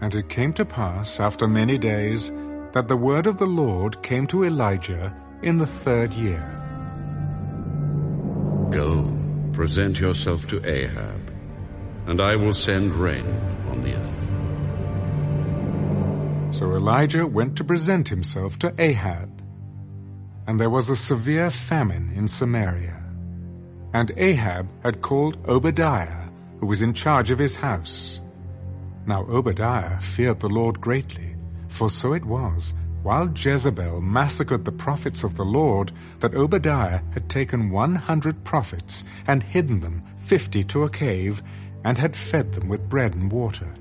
And it came to pass after many days that the word of the Lord came to Elijah in the third year. Go, present yourself to Ahab, and I will send rain on the earth. So Elijah went to present himself to Ahab. And there was a severe famine in Samaria. And Ahab had called Obadiah, who was in charge of his house. Now Obadiah feared the Lord greatly, for so it was, while Jezebel massacred the prophets of the Lord, that Obadiah had taken one hundred prophets and hidden them, fifty to a cave, and had fed them with bread and water.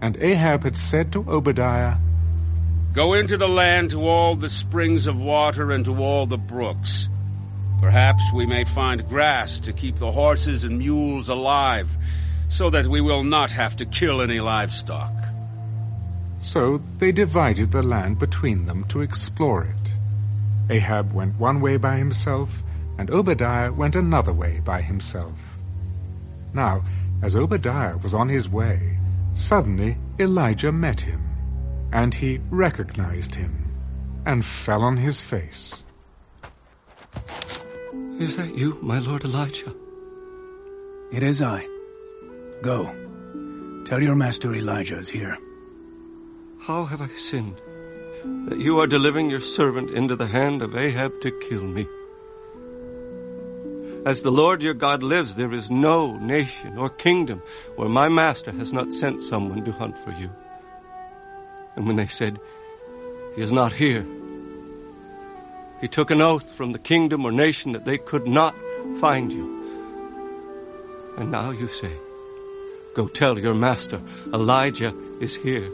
And Ahab had said to Obadiah, Go into the land to all the springs of water and to all the brooks. Perhaps we may find grass to keep the horses and mules alive, so that we will not have to kill any livestock. So they divided the land between them to explore it. Ahab went one way by himself, and Obadiah went another way by himself. Now, as Obadiah was on his way, suddenly Elijah met him, and he recognized him, and fell on his face. Is that you, my lord Elijah? It is I. Go. Tell your master Elijah is here. How have I sinned that you are delivering your servant into the hand of Ahab to kill me? As the Lord your God lives, there is no nation or kingdom where my master has not sent someone to hunt for you. And when they said, He is not here, he took an oath from the kingdom or nation that they could not find you. And now you say, Go tell your master, Elijah is here.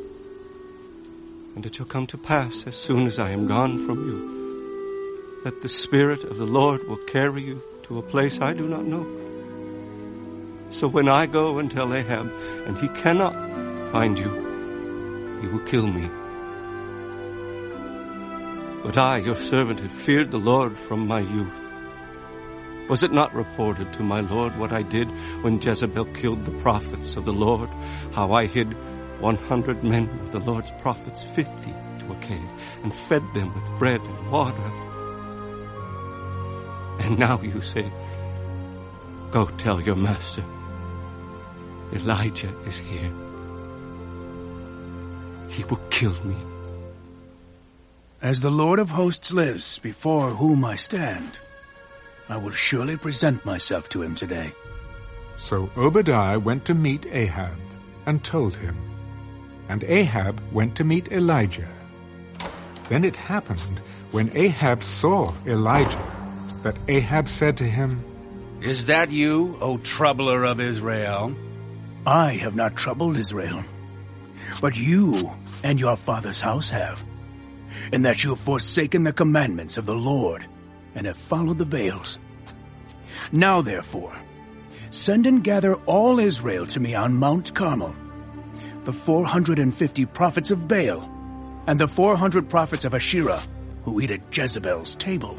And it shall come to pass as soon as I am gone from you, that the Spirit of the Lord will carry you to a place I do not know. So when I go and tell Ahab, and he cannot find you, he will kill me. But I, your servant, have feared the Lord from my youth. Was it not reported to my Lord what I did when Jezebel killed the prophets of the Lord? How I hid one hundred men of the Lord's prophets, fifty to a cave, and fed them with bread and water. And now you say, Go tell your master, Elijah is here. He will kill me. As the Lord of hosts lives, before whom I stand, I will surely present myself to him today. So Obadiah went to meet Ahab, and told him. And Ahab went to meet Elijah. Then it happened, when Ahab saw Elijah, that Ahab said to him, Is that you, O troubler of Israel? I have not troubled Israel, but you and your father's house have, in that you have forsaken the commandments of the Lord and have followed the Baals. Now therefore, send and gather all Israel to me on Mount Carmel, the 450 prophets of Baal, and the 400 prophets of Asherah, who eat at Jezebel's table.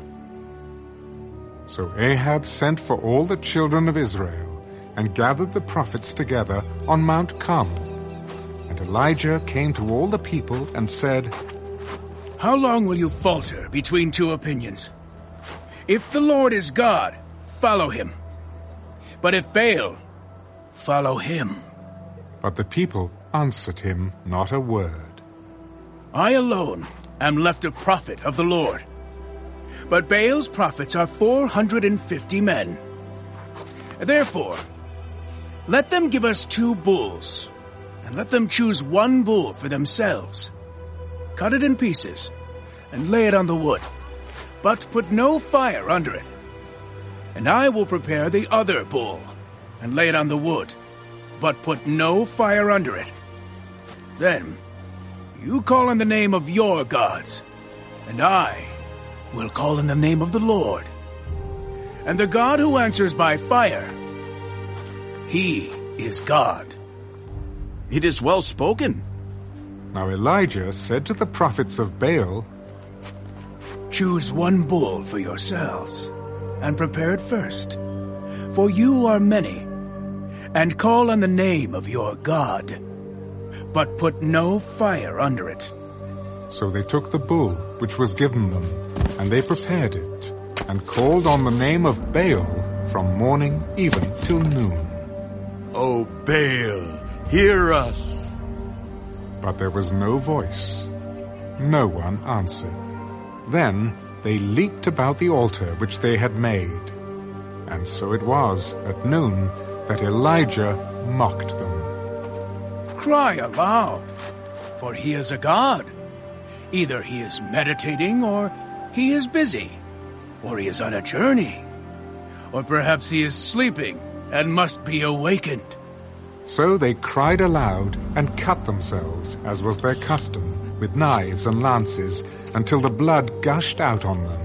So Ahab sent for all the children of Israel, and gathered the prophets together on Mount Carmel. And Elijah came to all the people and said, How long will you falter between two opinions? If the Lord is God, follow him. But if Baal, follow him. But the people answered him not a word. I alone am left a prophet of the Lord. But Baal's prophets are 450 men. Therefore, let them give us two bulls, and let them choose one bull for themselves. Cut it in pieces, and lay it on the wood, but put no fire under it. And I will prepare the other bull, and lay it on the wood, but put no fire under it. Then you call in the name of your gods, and I will call in the name of the Lord. And the God who answers by fire, he is God. It is well spoken. Now Elijah said to the prophets of Baal, Choose one bull for yourselves, and prepare it first, for you are many, and call on the name of your God. but put no fire under it. So they took the bull which was given them, and they prepared it, and called on the name of Baal from morning even till noon. O Baal, hear us. But there was no voice. No one answered. Then they leaped about the altar which they had made. And so it was, at noon, that Elijah mocked them. Cry aloud, for he is a god. Either he is meditating, or he is busy, or he is on a journey, or perhaps he is sleeping and must be awakened. So they cried aloud and cut themselves, as was their custom, with knives and lances, until the blood gushed out on them.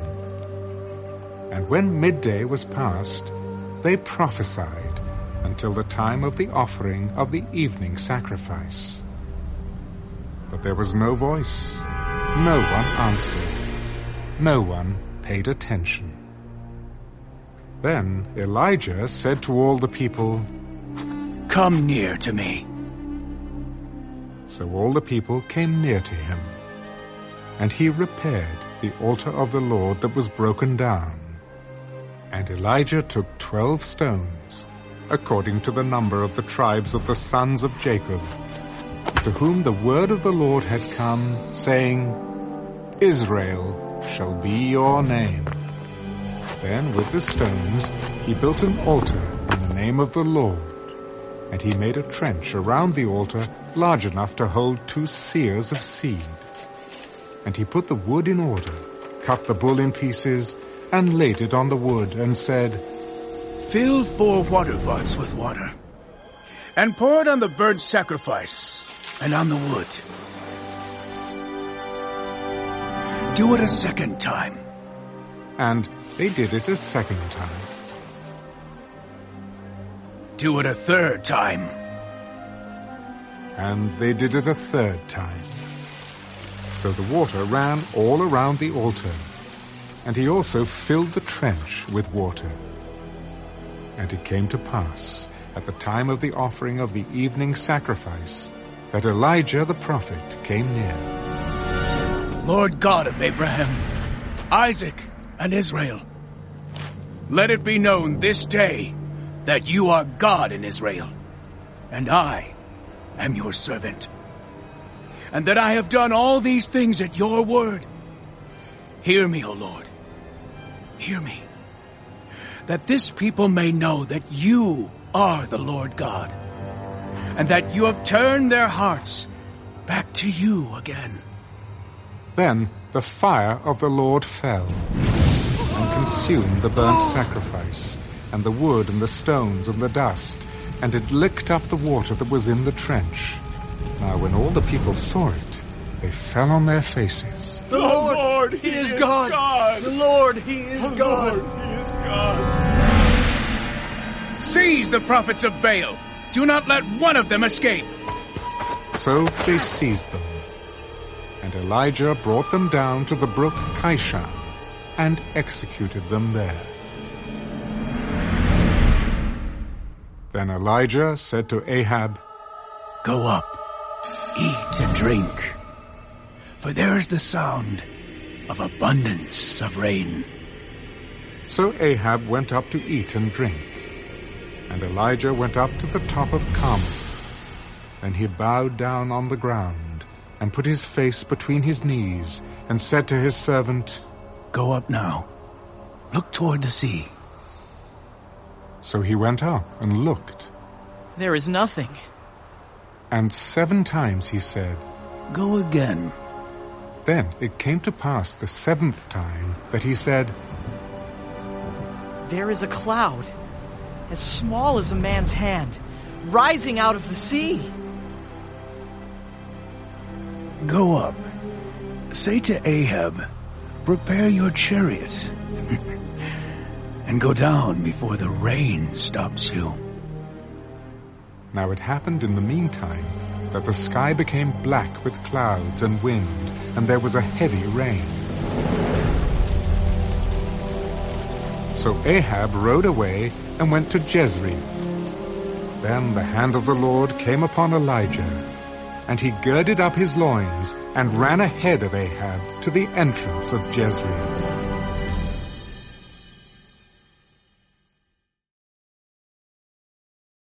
And when midday was past, they prophesied until the time of the offering of the evening sacrifice. But there was no voice, no one answered, no one paid attention. Then Elijah said to all the people, Come near to me. So all the people came near to him. And he repaired the altar of the Lord that was broken down. And Elijah took twelve stones, according to the number of the tribes of the sons of Jacob, to whom the word of the Lord had come, saying, Israel shall be your name. Then with the stones he built an altar in the name of the Lord and he made a trench around the altar large enough to hold two seahs of seed. And he put the wood in order, cut the bull in pieces, and laid it on the wood, and said, Fill four water pots with water, and pour it on the burnt sacrifice and on the wood. Do it a second time. And they did it a second time. Do it a third time. And they did it a third time. So the water ran all around the altar, and he also filled the trench with water. And it came to pass, at the time of the offering of the evening sacrifice, that Elijah the prophet came near. Lord God of Abraham, Isaac, and Israel, let it be known this day that you are God in Israel, and I am your servant, and that I have done all these things at your word. Hear me, O Lord. Hear me. That this people may know that you are the Lord God, and that you have turned their hearts back to you again. Then the fire of the Lord fell and consumed the burnt sacrifice and the wood and the stones and the dust, and it licked up the water that was in the trench. Now when all the people saw it, they fell on their faces. The Lord, Lord he, he, is, is God. God. The Lord, he is the God. Lord, he is God. Seize the prophets of Baal. Do not let one of them escape. So they seized them. And Elijah brought them down to the brook Kishon and executed them there. Then Elijah said to Ahab, Go up, eat and drink, for there is the sound of abundance of rain. So Ahab went up to eat and drink, and Elijah went up to the top of Carmel. Then he bowed down on the ground, and put his face between his knees, and said to his servant, Go up now, look toward the sea. So he went up and looked. There is nothing. And seven times he said, Go again. Then it came to pass the seventh time that he said, There is a cloud, as small as a man's hand, rising out of the sea. Go up. Say to Ahab, Prepare your chariot. and go down before the rain stops you. Now it happened in the meantime that the sky became black with clouds and wind, and there was a heavy rain. So Ahab rode away and went to Jezreel. Then the hand of the Lord came upon Elijah, And he girded up his loins and ran ahead of Ahab to the entrance of Jezreel.